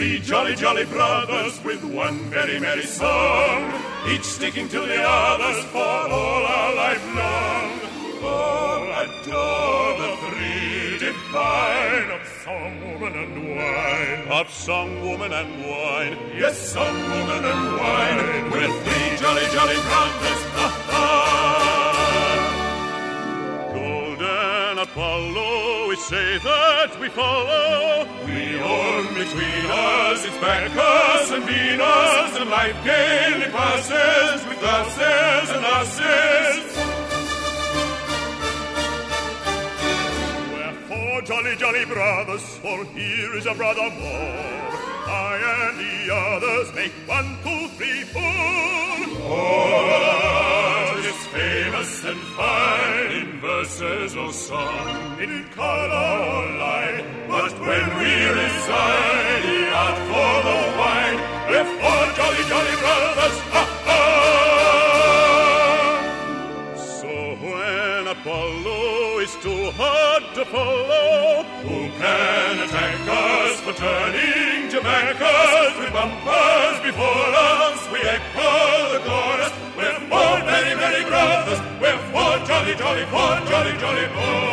jolly, jolly brothers with one very merry song, each sticking to the others for all our life long. All adore the three divine of song, woman, and wine. Of song, woman, and wine. Yes, song, woman, and wine. With three jolly, jolly brothers. Ha, ha. Golden Apollo, we say that we follow. We own between us its Bacchus and Venus, and life gaily passes with us's and us's. jolly, jolly brothers, for here is a brother more. I and the others make one, two, three, four. All is famous and fine in verses or song, in color or line. But when we reside Apollo is too hard to follow, who can attack us for turning Jamaicas with bumpers before us? We echo the chorus. We're four very, very brothers. We're four jolly, jolly, four jolly, jolly boys.